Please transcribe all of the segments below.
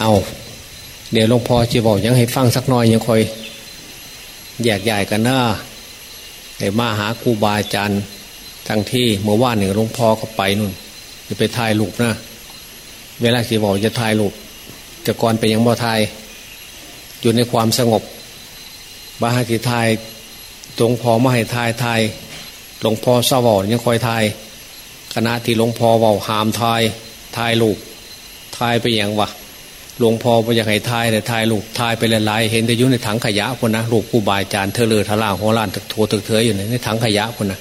เอาเดี๋ยวหลวงพ่อจะบอกยังให้ฟังสักหน่อยยังคอยแยกใหญ่กันนะแต่มาหาครูบาอาจารย์ทั้งที่เมื่อวานหนึ่งหลวงพ่อก็ไปนู่นจะไปถ่ายรูปนะเวลาสีบอกจะถ่ายรูปจะก่อนไปยังบ่ถ่ายอยู่ในความสงบ บาหาสีถ่ายหลวงพ่อมาให้ถ่ายถ่ายหลวงพ่อเศร้ายังคอยถ่ายคณะที่หลวงพ่อเบาหามถ่ายถ่ายรูปถ่ายไปอย่างวะ หลวงพ่อไปอยากให้ทายแต่ทายลูกทายไปหลายๆเห็นแต่ยุ่ในถังขยะคนนะลูกผู้บายจานเธอเลือทล่างหัวล้านโถตึกเถยอยู่ในถังขยะคนนะ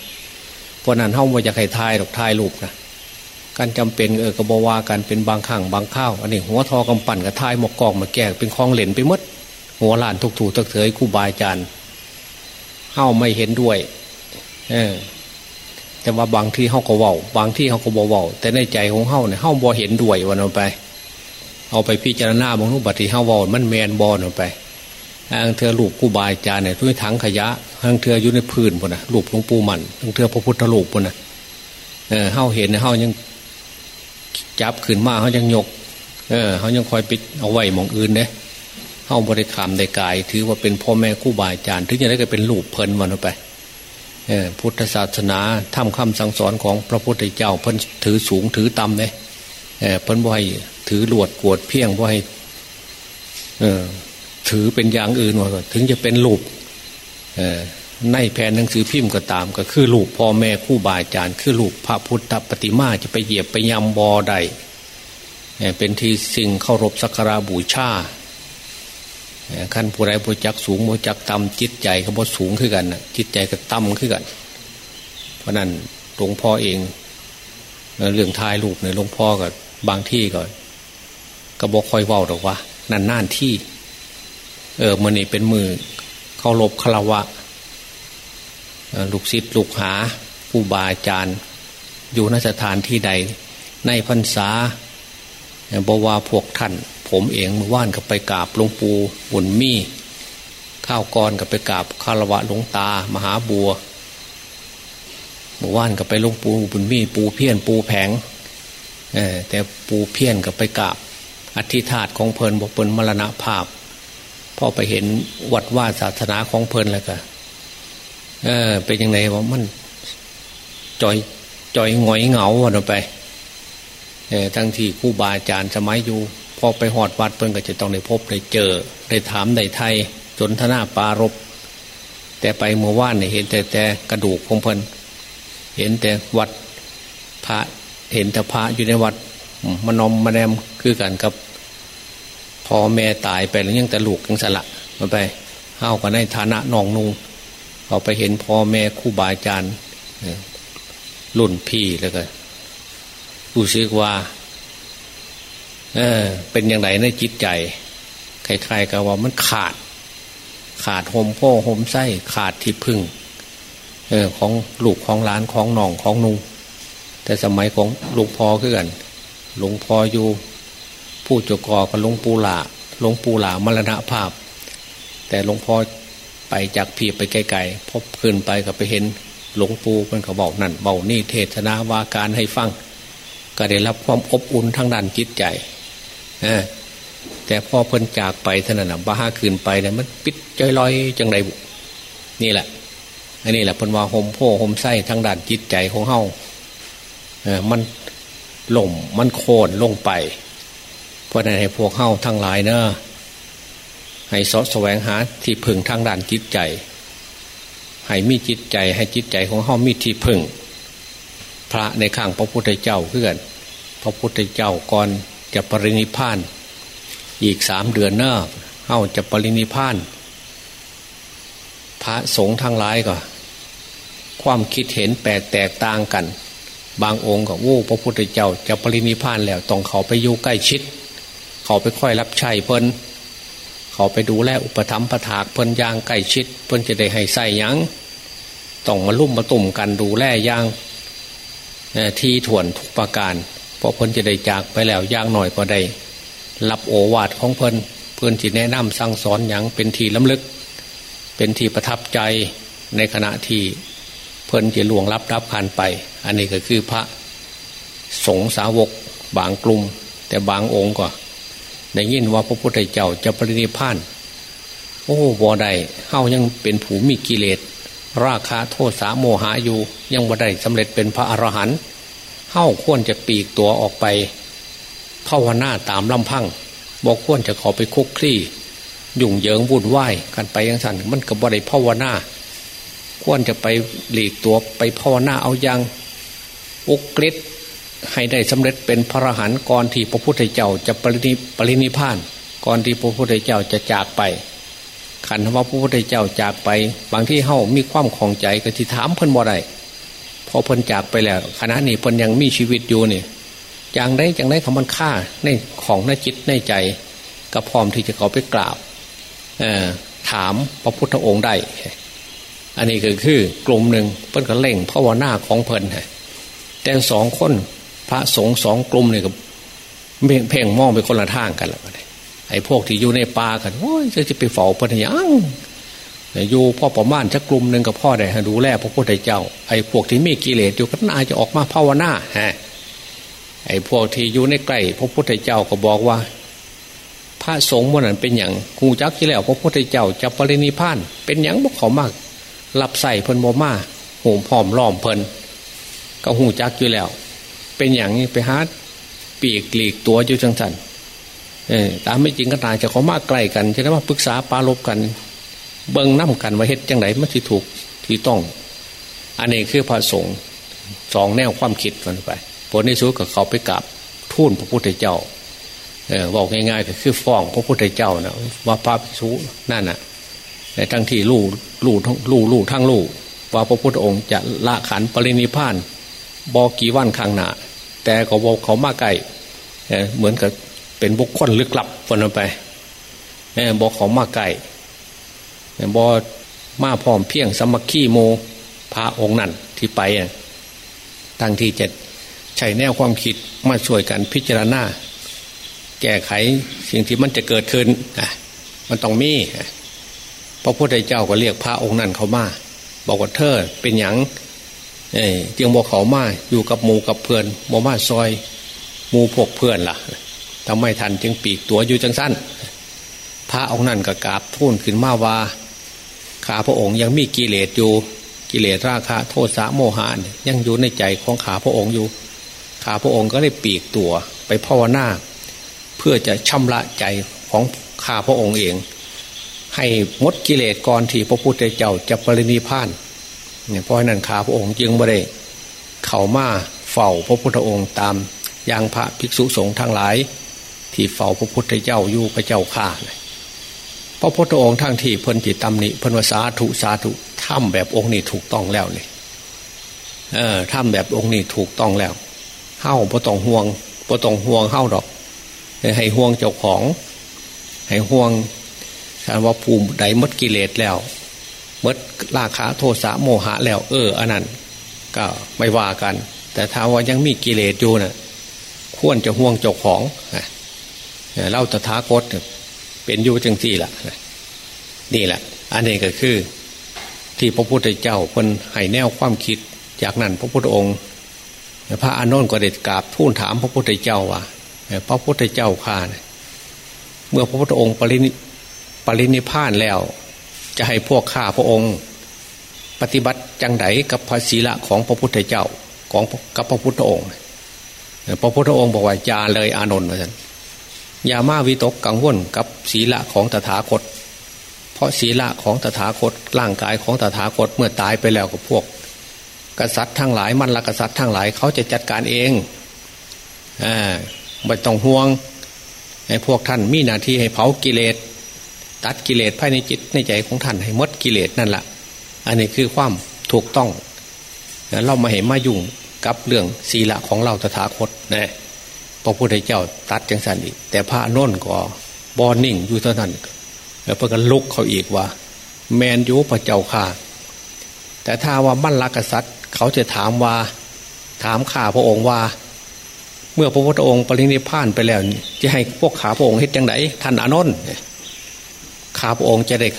เพราะนั้นเฮาไม่อยากให้ทายหรอกทายลูกนะการจำเป็นเออกระบวากันเป็นบางข้างบางข้าวอันนี้หัวทอกำปั่นกับทายหมกกองมาแก่เป็นคลองเหลนไปมดหัวล้านทุกถูตึกเถยคู่บายจานเฮาไม่เห็นด้วย เออแต่ว่าบางที่เฮาก็เว้าบางที่เฮาก็บ่เว้าแต่ในใจของเฮาเนี่ยเฮาบ่เห็นด้วยวันเอาไป เอาไปพิจารณาบางรูปบัติเฮาวอมันแมนบอลออกไปทางเธอลูกกูบายจานเนี่ยทุกถังขยะทางเธออยู่ในพื้นพนนะลูกหลวงปู่มันทางเธอพระพุทธลูกพนะเออเฮาเห็นเฮายังจับขึ้นมาเขายังยก เออเขายังคอยปิดเอาไว้มองอื่นเนี่ยเฮาบริขามได้กาย ถือว่าเป็นพ่อแม่คู่บายจานถึงจะได้ก็เป็นลูกเพลินวันออกไปเออพุทธศาสนาทำคำสั่งสอนของพระพุทธเจ้าเพิ่นถือสูงถือต่ำเนี่ยเออเพิ่นบ่อย ถือหลวดกวดเพียงว่าให้ถือเป็นอย่างอื่นว่าถึงจะเป็นลูกในแผ่นหนังสือพิมพ์ก็ตาม ก็คือลูกพ่อแม่คู่บาอาจารย์ คือลูกพระพุทธปฏิมาจะไปเหยียบไปยำบอใดเป็นที่สิ่งเคารพสักการบูชาขั้นผู้ใดผู้จักสูงผู้จักต่ำจิตใจเขาบ่สูงขึ้นกันจิตใจก็ต่ำขึ้นกัน เพราะนั้นหลวงพ่อเองเรื่องทายลูกเนี่ยหลวงพ่อกับบางที่ก็ ก็บอกคอยเว้าหรอกว่านั่นน่านที่ เออมันนี่เป็นมือเคารพคารวะลูกศิษย์ลูกหาผู้บาอาจารย์ อยู่นสถานที่ใด ในพรรษาบว่าพวกท่าน ผมเองเมื่อว่านกับไปกราบหลวงปู่บุญมีข้าวกรกับไปกราบคารวะหลวงตา มหาบัวเมื่อว่านกับไปหลวงปู่บุญมีปูเพี้ยนปูแผงแต่ปูเพี้ยนกับไปกราบ อธิธาตของเพลินบอกเพลินมรณภาพพ่อไปเห็นวัดว่าศาสนาของเพลินแล้วก็เออเป็นยังไงว่ามันจอยจอยงอยเหงาวันไปเออทั้งที่คู่บาอาจารย์สมัยอยู่พอไปหอดวัดเพิ่นก็จะต้องได้พบได้เจอได้ถามได้ไทยจนทนาปารบแต่ไปเมื่อวานเนี่ยเห็นแต่แต่กระดูกของเพลินเห็นแต่วัดพระเห็นแต่พระอยู่ในวัดมานมมาแนมคือกันกับ พ่อแม่ตายไปแล้วยังแต่ลูกยังสละมาไปเฮากันในฐานะนองนุงเอาไปเห็นพ่อแม่คู่บาอาจารย์รุ่นพี่แล้วก็รู้สึกว่าเออเป็นอย่างไรในจิตใจใครๆก็ว่ามันขาด ขาดหมพ่อหมไส้ขาดที่พึ่งเออของลูกของหลานของน้องของนุงแต่สมัยของหลวงพ่อคือกันหลวงพ่ออยู่ ผู้จกอกับหลวงปู่หลาหลวงปู่หลามรณภาพ แต่หลวงพ่อไปจากพีไปไกลๆพบขึ้นไปก็ไปเห็นหลวงปู่มันเขาบอกนั่นเบานี่เทศนาวาการให้ฟังก็ได้รับความอบอุ่นทางด้านจิตใจแต่พอเพิ่นจากไปท่านั้นบ้าคืนไปเนี่ยมันปิดใจลอยจังไรนี่แหละอันนี้แหละเพิ่นว่าโฮมโพโฮมไส้ทางด้านจิตใจของเฮามันล่มมันโค่นลงไป เพราะนั้นให้พวกเข้าทั้งหลายเนะให้สอดแสวงหาที่พึ่งทางด้านจิตใจ ให้มีจิตใจให้จิตใจของเข้ามีที่พึ่ง พระในข้างพระพุทธเจ้าเพื่อนพระพุทธเจ้าก่อนจะปรินิพาน อีกสามเดือนเนอะเข้าจะปรินิพาน พระสงฆ์ทั้งหลายก็ความคิดเห็นแปลกแตกต่างกัน บางองค์ก็โอ้พระพุทธเจ้าจะปรินิพานแล้วต้องเขาไปอยู่ใกล้ชิด เขาไปค่อยรับใช้เพิ่นเขาไปดูแลอุปถัมภ์ประถากเพิ่นยางใกล้ชิด เพิ่นจะได้ให้ใส่ยังต้องมาลุ่มมาตุ่มกันดูแลยางที่ถ่วนทุกประการ เพราะเพิ่นจะได้จากไปแล้วยางหน่อยก็ได้รับโอวาทของเพิ่นเพื่อนที่แนะนำสั่งสอนอย่างเป็นทีล้ำลึก เป็นทีประทับใจในขณะที่เพิ่นจะล่วงรับรับผ่านไป อันนี้ก็คือพระสงฆ์สาวกบางกลุ่ม แต่บางองค์ก็ ได้ยินว่าพระพุทธเจ้าจะปรินิพาน โอ้บ่ได้เฮายังเป็นผูมีกิเลส ราคะโทษสาโมหะอยู่ ยังบ่ได้สำเร็จเป็นพระอรหันต์เฮาควรจะปีกตัวออกไปภาวนาตามลำพังบอกควรจะขอไปคุกคลี่ ยุ่งเหยิงวุ่นวายกันไปยังสันมันก็บ่ได้ภาวนาควรจะไปหลีกตัวไปภาวนาเอายังอุกฤษ ให้ได้สำเร็จเป็นพระอรหันต์ก่อนที่พระพุทธเจ้าจะปรินิปรินิพาน ก่อนที่พระพุทธเจ้าจะจากไปขันธว่าพระพุทธเจ้าจากไป บางที่เฮ้ามีความของใจก็ที่ถามเพิ่นบ่ได้พอเพิ่นจากไปแล้วขณะนี้เพิ่นยังมีชีวิตอยู่นี่จังได้จังได้คำมันฆ่าในของในจิตในใจก็พร้อมที่จะเขาไปกราบถามพระพุทธองค์ได้ อันนี้ก็คือกลุ่มหนึ่งเพิ่นก็เล่งภาวนาของเพิ่นแต่สองคน พระสงฆ์สองกลุ่มเนี่ยก็เพ่งมองไปคนละทางกันแล้วไอ้พวกที่อยู่ในป่ากันโอ้ยจะจะไปเฝ้าพระยังอยู่พ่อประมาณชักกลุ่มหนึ่งกับพ่อได้ดูแลพระพุทธเจ้า ไอ้พวกที่มีกิเลสอยู่ก็น่าจะออกมาภาวนาฮะไอ้พวกที่อยู่ในใกล้พระพุทธเจ้าก็บอกว่า พระสงฆ์มันนั้นเป็นอย่างกูจักที่แล้วพระพุทธเจ้าจะปรินิพาน เป็นอย่างบอกเขามากรับใส่เพิ่นบ่มาหูพร้อมล้อมเพิ่นก็หูจักอยู่แล้ว เป็นอย่างนี้ไปหาปีกหลีกตัวอยู่จังสันเออตามไม่จริงก็ตายจะเขามากใกล้กันจะได้มาปรึกษาปาลบกัน เบิ้งน้ำกันว่าเฮ็ดจังไหนมันที่ถูกที่ต้อง อันนี้คือพระสงฆ์สองแนวความคิดกันไปผลในสุดกับเขาไปกราบทูลพระพุทธเจ้าเออบอกง่ายๆก็คือฟ้องพระพุทธเจ้านะว่าพระภิกษุนั่นน่ะในทั้งที่ลู่ลู่ทั้งลู่ลู่ทั้งลู่ว่าพระพุทธองค์จะละขันปรินิพานบอกกี่วันข้างหน้า แต่ก็บอกเขามาไกลเหมือนกับเป็นบุคคลลึกลับคนไปบอกเขามาไกลบอมาพร้อมเพียงสมัคคีโมพระองค์นั่นที่ไปตั้งที่จะใช้แนวความคิดมาช่วยกันพิจารณาแก้ไขสิ่งที่มันจะเกิดขึ้นมันต้องมีพระพุทธเจ้าก็เรียกพระองค์นั่นเขามา บอกว่าเธอเป็นอย่าง เอ้จียงบอกเขามาอยู่กับหมูกับเพื่อนโมมาซอยหมูพวกเพื่อนล่ะทำไม่ทันจึงปีกตัวอยู่จังสั้นพระองค์นั่นก็กราบทูลขึ้นมาว่าข้าพระองค์ยังมีกิเลสอยู่กิเลสราคะ โทษสะโมหะยังอยู่ในใจของข้าพระองค์อยู่ข้าพระองค์ก็ได้ปีกตัวไปภาวนาเพื่อจะชำระใจของข้าพระองค์เอง ให้มดกิเลสก่อนที่พระพุทธเจ้าจะปรินิพาน เนี่ยเพราะนั้นข้าพระองค์จึงไม่ได้เข่ามาเฝ้าพระพุทธองค์ตามอย่างพระภิกษุสงฆ์ทั้งหลาย ที่เฝ้าพระพุทธเจ้าอยู่พระเจ้าข้าพระพุทธองค์ทั้งที่เพิ่นจิตตำหนิเพิ่นวาสาธุสาธุทำแบบองค์นี้ถูกต้องแล้วเลยเออทำแบบองค์นี้ถูกต้องแล้วเฮ้าพระตองห่วงพระตองห่วงเฮ้าดอก ให้ห่วงเจ้าของ ให้ห่วงกาว่าภูมิใดมดกิเลสแล้ว เมดราคาโทสะโมหะแล้ว เอออันนั้นก็ไม่ว่ากัน แต่ถ้าว่ายังมีกิเลสอยู่นะ่ะควรจะห่วงเจ้าของเล่าตถาคตเป็นอยู่จังสี่ละนี่แหละ อันนี้ก็คือ ที่พระพุทธเจ้าคนให้แนวความคิด จากนั้นพระพุทธองค์ พระอานนท์ก็เด็ดกราบทูลถามพระพุทธเจ้าว่าพระพุทธเจ้าข้าเมื่อพระพุทธองค์ปรินิปรินิพานแล้ว จะให้พวกข้าพระองค์ ปฏิบัติจังไดกับพระศีละของพระพุทธเจ้าของกับพระพุทธองค์พระพุทธองค์บอกว่าอย่าเลยอานนท์ว่าท่านอย่ามาวิตกกังวลกับศีละของตถาคต เพราะศีละของตถาคตร่างกายของตถาคตเมื่อตายไปแล้วกับพวก กษัตริย์ทั้งหลายมันละกษัตริย์ทั้งหลายเขาจะจัดการเองอ่าไม่ต้องห่วงให้พวกท่านมีหน้าที่ให้เผากิเลส ตัดกิเลสภายในจิตในใจของท่านให้มดกิเลสนั่นแหละอันนี้คือความถูกต้องเรามาเห็นมายุ่งกับเรื่องศีละของเราตถาคตนะพระพุทธเจ้าตัดจังสันอีก แต่พระน้นก็บอนิ่งอยู่เท่านั้นแล้วเพื่อนลุกเขาอีกว่า แมนยูพระเจ้าข่าแต่ถ้าว่ามั่นรักษัตริย์ เขาจะถามว่า ถามข้าพระองค์ว่า เมื่อพระพุทธองค์ปรินิพานไปแล้ว จะให้พวกขาพระองค์เฮ็ดยังไงท่านอนนท์ ข้าพระองค์จะได้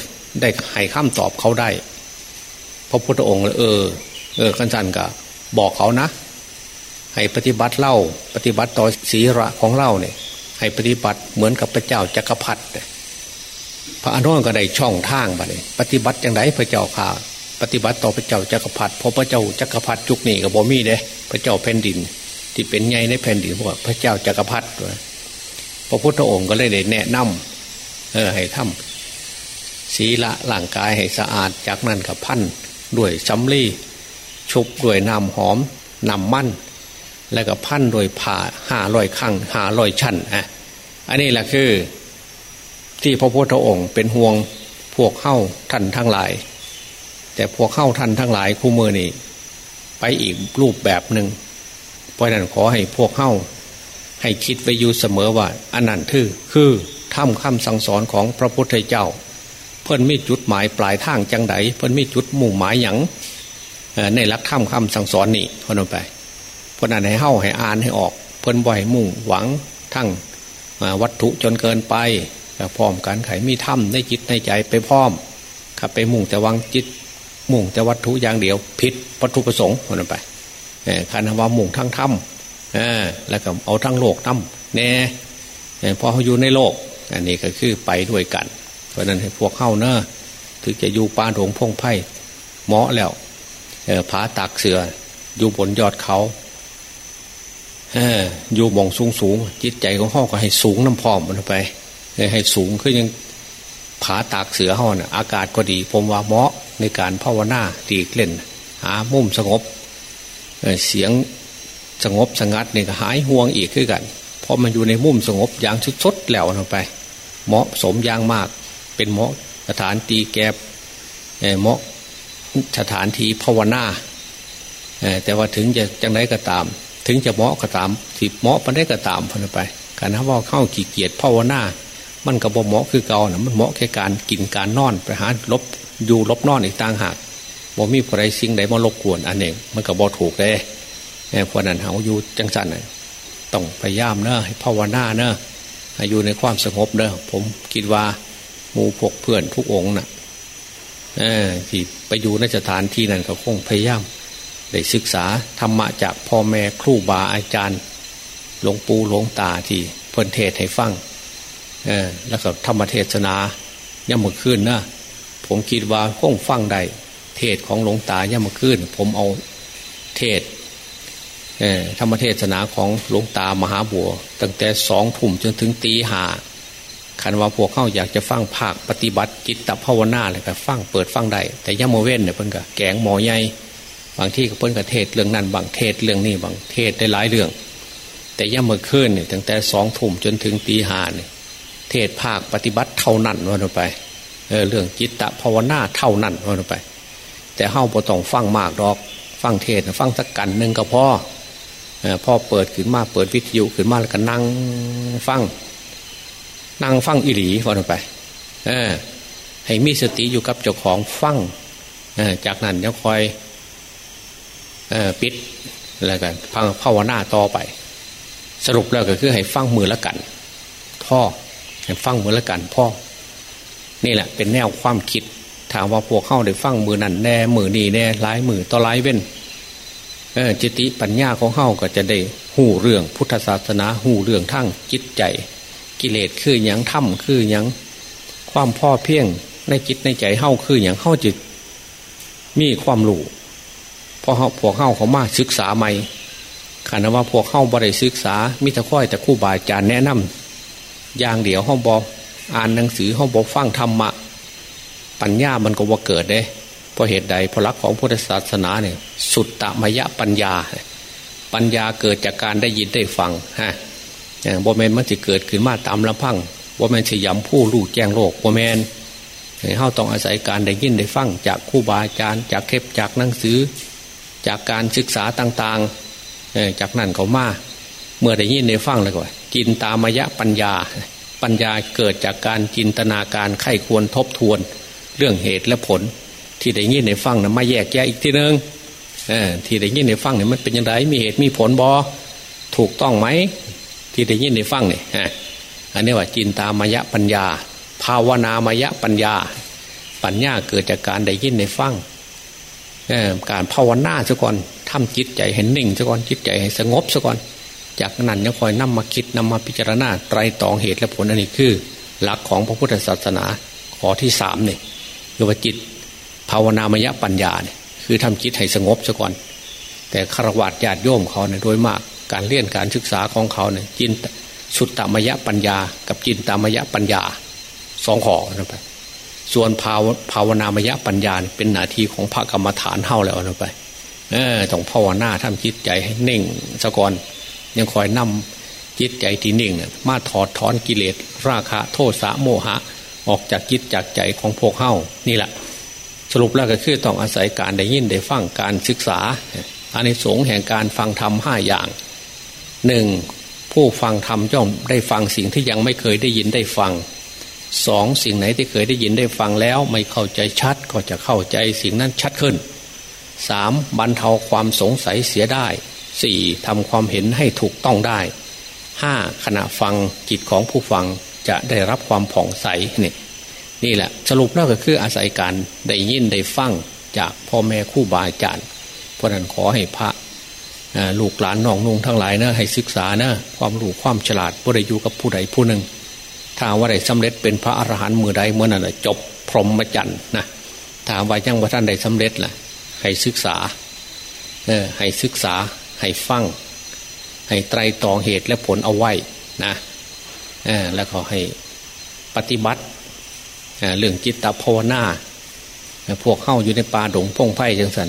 ได้ให้คำตอบเขาได้ พระพุทธองค์เออ เออขันจันก็บอกเขานะ ให้ปฏิบัติเล่า ปฏิบัติต่อศีระของเล่าเนี่ย ให้ปฏิบัติเหมือนกับพระเจ้าจักรพรรดิพระอนุนก็ได้ช่องทางไปเลยปฏิบัติอย่างไรพระเจ้าข่าปฏิบัติต่อพระเจ้าจักรพรรดิเพราะพระเจ้าจักรพรรดิจุกนี่กับบ่มีเด้พระเจ้าแผ่นดิน ที่เป็นใหญ่ในแผ่นดินบอกพระเจ้าจักรพรรดิพระพุทธองค์ก็เลยได้แนะนำเออให้ทำ ศีละร่างกายให้สะอาดจากนั้นกับพันด้วยสำลีชุบด้วยน้ำหอมน้ำมั่นแล้วก็พันโดยผ่าห้าลอยข้างห้าลอยชั้นอะอันนี้แหละคือ ที่พระพุทธองค์เป็นห่วงพวกเข้าท่านทั้งหลาย แต่พวกเข้าท่านทั้งหลายคู่มือนี่ไปอีกรูปแบบหนึ่งเพราะนั้นขอให้พวกเข้าให้คิดไปอยู่เสมอว่าอันนั้นคือคือทำคำสั่งสอนของพระพุทธเจ้า พื่นมีจุดหมายปลายทางจังไดเพื่นมีจุดมุ่งหมายหยังในรักธรรมคำสั่งสอนนี่คนไปเพราะนั้นให้เข้าให้อ่านให้ออก เพื่นบ่อยมุ่งหวังทั้งวัตถุจนเกินไปพร้อมกันไขมีถ้ำในจิตในใจไปพร้อมขับไปมุ่งแต่วังจิต มุ่งแต่วัตถุอย่างเดียวผิดวัตถุประสงค์คนไปคันว่ามุ่งทั้งถ้ำแล้วก็เอาทั้งโลกถ้ำแน่พอเขาอยู่ในโลกอันนี้ก็คือไปด้วยกัน ราะนั้นให้พวกเข้าเนอะถึงจะอยู่ปานหงพงไพ่เหมาะแล้วผาตักเสือ อยู่บนยอดเขาอยู่มองสูงสูงจิตใจของห้องก็ให้สูงน้ำพอมมันไป ให้สูงขึ้นยังผาตากเสือห้องอากาศก็ดี ผมว่าเหมาะในการภาวนาดีเล่น หามุมสงบเสียงสงบสงัดเนี่ก็หายห่วงอีกขึ้นกัน เพราะมันอยู่ในมุมสงบอย่างสุดๆแล้วลงไป เหมาะสมอย่างมาก เป็นเหมาะสถานตีแกบเหมาะสถานที่ภาวนาแต่ว่าถึงจะจังไรก็ตาม ถึงจะเหมาะก็ตามที่เหมาะปันได้ก็ตามพนไปการถ้าว่าเข้าขี้เกียจภาวนามันกับบ่เหมาะคือเก่านะมันเหมาะแค่การกินการนอนไปหาลบอยู่ลบนอนอีกต่างหากบ่มีอะไรสิ่งใดมาลบกวนอันเองมันกับบ่ถูกเลยเพราะนั้นเขาอยู่จังสันต้องพยายามเนอะภาวนาเนอะอยู่ในความสงบเนอะผมคิดว่า มูพกเพื่อนทุกองนะ่ะที่ไปอยู่ในสถานที่นั้นก็คงพยายามได้ศึกษาธรรมะจากพ่อแม่ครูบาอาจารย์หลวงปู่หลวงตาที่เพิ่นเทศให้ฟังเออแล้วก็ธรรมเทศนาย่ำมือขึ้นนะผมคิดว่าคงฟังได้เทศของหลวงตาย่ำมือขึ้นผมเอาเทศธรรมเทศนาของหลวงตามหาบัว ตั้งแต่สองทุ่มจนถึงตีห้า คันว่าพวกเข้าอยากจะฟังภาคปฏิบัติจิตตภาวนาเลยก็ฟังเปิดฟังได้แต่ย่ำโมเว้นเนี่ยเพิ่นก็แกงหมอใหญ่บางที่ก็เพิ่นก็เทศเรื่องนั้นบางเทศเรื่องนี้บางเทศได้หลายเรื่อง แต่ย่ำเมื่อคืนเนี่ยตั้งแต่สองทุ่มจนถึงตีห้าเนี่ยเทศภาคปฏิบัติเท่านั้นวันไปเออเรื่องจิตตภาวนาเท่านั้นวันไป แต่เฮ้าพอต้องฟังมากดอก ฟังเทศฟังสักกันหนึ่งก็พอพ่อเปิดขึ้นมาเปิดวิทยุขึ้นมาแล้วก็นั่งฟัง นั่งฟังอิหลีวันไปอให้มีสติอยู่กับเจ้าของฟังจากนั้นจะคอยปิดแล้วกันฟังภาวนาต่อไป สรุปแล้วก็คือให้ฟังมือละกัน พ่อให้ฟังมือละกันพ่อ นี่แหละ เป็นแนวความคิด ถามว่าพวกเข้าได้ฟังมือนั่นแน่มือนี่แน่หลายมือต่อหลายเว้นจิติปัญญาของเข้าก็จะได้หูเรื่องพุทธศาสนาหูเรื่องทั้งจิตใจ กิเลสคืออย่างถ้ำคืออย่างความพ่อเพียงในจิตในใจเข้าคืออย่างเข้าจิต มีความรู้พอเขาพวกเข้าเขามาศึกษาใหม่ขณะว่าพวกเข้าบริศึกษามิตรค่อยแต่คู่บาอาจารย์แนะนำอย่างเดียวห้องบออ่านหนังสือห้องบอกฟังธรรมะ ปัญญามันก็ว่าเกิดเด้เพราะเหตุใดพลักของพุทธศาสนาเนี่ยสุดตมยะปัญญา ปัญญาเกิดจากการได้ยินได้ฟังฮะ บ่แมนมันจะเกิดขึ้นมาตามลำพังบ่แมนจะย้ำผู้รู้แจ้งโลกบ่แมนเขาต้องอาศัยการได้ยินได้ฟังจากครูบาอาจารย์ จากเคปจากหนังสือ จากการศึกษาต่างๆ จากนั้นเขามาเมื่อได้ยินได้ฟังแล้วก็จินตามยะปัญญา ปัญญาเกิดจากการจินตนาการไข้ควรทบทวน เรื่องเหตุและผล ที่ได้ยินได้ฟังนะมาแยกแยะอีกทีนึงที่ได้ยินได้ฟังเนี่ยมันเป็นยังไงมีเหตุมีผลบอถูกต้องไหม ที่ได้ยินได้ฟังเนี่ยอันนี้ว่าจินตามายะปัญญา ภาวนามายะปัญญา ปัญญาเกิดจากการได้ยินได้ฟังการภาวนาซะก่อนทำจิตใจให้นิ่งซะก่อนจิตใจให้สงบซะก่อน จากนั้นยังคอยนำมาคิดนำมาพิจารณาไตรตรองเหตุและผลอันนี้คือ หลักของพระพุทธศาสนาข้อที่สามเนี่ยคือว่าจิต ภาวนามยปัญญาเนี่ยคือทำจิตให้สงบซะก่อน แต่คารวะญาติโยมเขาเนี่ยโดยมาก การเรียนการศึกษาของเขาเนี่ยจินสุตตามยปัญญา กับจินตามยปัญญาสองข้อนะไป ส่วนภาวภาวนามยะปัญญาเป็นหน้าที่ของพระกรรมฐานเท่าแล้วนะไปเออต้องภาวนาทำจิตใจให้นิ่งซะก่อนยังคอยนำจิตใจที่นิ่งเนี่ยมาถอดถอนกิเลสราคะโทษสะโมหะ ออกจากจิตจากใจของพวกเฮ้านี่แหละ สรุปแล้วก็คือต้องอาศัยการได้ยินได้ฟังการศึกษาอันในสงแห่งการฟังธรรมห้าอย่าง หนึ่งผู้ฟังธรรมย่อมได้ฟังสิ่งที่ยังไม่เคยได้ยินได้ฟังสองสิ่งไหนที่เคยได้ยินได้ฟังแล้วไม่เข้าใจชัดก็จะเข้าใจสิ่งนั้นชัดขึ้นสามบรรเทาความสงสัยเสียได้สี่ทำความเห็นให้ถูกต้องได้ห้าขณะฟังจิตของผู้ฟังจะได้รับความผ่องใสนี่นี่แหละสรุปแล้วก็คืออาศัยการได้ยินได้ฟังจากพ่อแม่คู่บาอาจารย์เพราะนั้นขอให้พระ ลูกหลานน้องนุ่งทั้งหลายนะให้ศึกษานะความรู้ความฉลาดบ่ได้อยู่กับผู้ใดผู้หนึ่ง ถ้าว่าได้สำเร็จเป็นพระอรหันต์มือใดเมื่อนั้นจบพรหมจรรย์นะถ้าว่ายังว่าท่านได้สำเร็จล่ะให้ศึกษาเออให้ศึกษาให้ฟังให้ไตรตรองเหตุและผลเอาไว้นะเออแล้วก็ให้ปฏิบัติเรื่องจิตตภาวนาพวกเข้าอยู่ในป่าดงพงไพ่จังสัน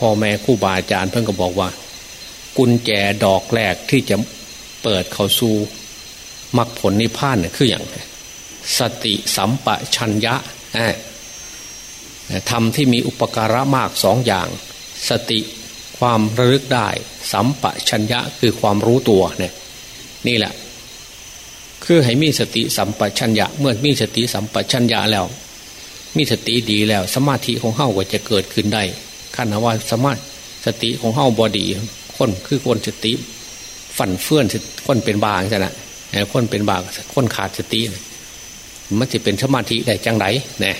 พ่อแม่คู่บาอาจารย์เพิ่งก็บอกว่า กุญแจดอกแรกที่จะเปิดเข้าสู่มรรคผลนิพพานเนี่ยคืออย่างสติสัมปชัญญะทำที่มีอุปการะมากสองอย่าง สติความระลึกได้ สัมปชัญญะคือความรู้ตัวเนี่ยนี่แหละ คือให้มีสติสัมปชัญญะ เมื่อมีสติสัมปชัญญะแล้ว มีสติดีแล้ว สมาธิของเฮ้าก็จะเกิดขึ้นได้ขั้นว่าสมาสติของเฮ้าบอดี คนคือคนสติฝันเฟื่อนคนเป็นบางใช่ไหมคนเป็นบางคนขาดสติมันจะเป็นสมาธิได้จังไรเนี่ย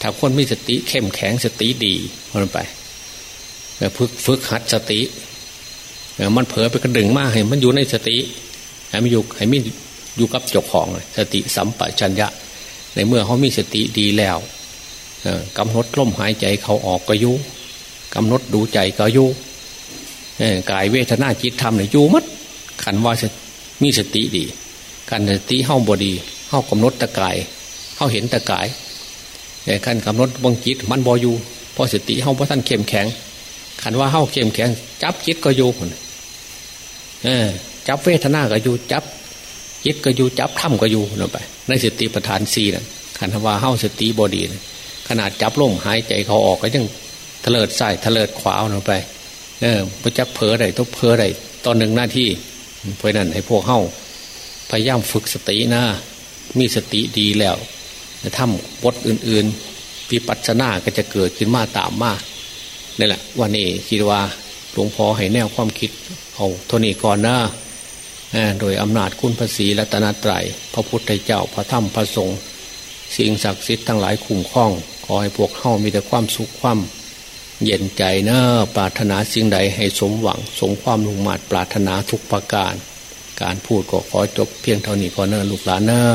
ถ้าคนมีสติเข้มแข็งสติดีมันไปฝึกฝึกหัดสติมันเผลอไปกระดึงมากให้มันอยู่ในสติให้มันอยู่ให้มันอยู่กับเจ้าของสติสัมปชัญญะ ในเมื่อเขามีสติดีแล้วกำหนดลมหายใจเขาออกก็ยุกำหนดดูใจก็ยุ กายเวทนาจิตธรรมเนี่ยอยุมัดขันว่ามีสติดีการสติเข้าบดีเข้ากำหนดตะกายเข้าเห็นตะกายแต่การกำหนดบังจิตมันบออยู่พอสติเข้าเพราะท่านเข้มแข็งขันว่าเข้าเข้มแข็ง จับจิตก็อยู่เออจับเวทนาก็อยู่จับจิตก็อยู่จับถ้ำก็อยู่ลงไป ในสติปัฏฐานสี่นะขันว่าเข้าสติบอดีนะขนาดจับลมหายใจเขาออกก็ยังเถลิดใส่เถลิดขวาลงไป เออพระจักเผลอได้ทุกเผลอได้ตอนหนึ่งหน้าที่เพราะนั้นให้พวกเข้าพยายามฝึกสตินะมีสติดีแล้วทำบทอื่นๆวิปัสสนาก็จะเกิดขึ้นมาตามมานี่แหละ วันนี้คิดว่าหลวงพ่อให้แนวความคิดเอาโทนีก่อนนะโดยอำนาจคุณพระศรีรัตนตรัยพระพุทธเจ้าพระธรรมพระสงฆ์สิ่งศักดิ์สิทธิ์ทั้งหลายคุ้มครอง ขอให้พวกเข้ามีแต่ความสุขความ เย็นใจเนอะปรารถนาสิ่งใดให้สมหวัง สมความลุงมาดปรารถนาทุกประการ การพูดก็ขอจบเพียงเท่านี้ก่อนเนอะลูกหลานเนอะ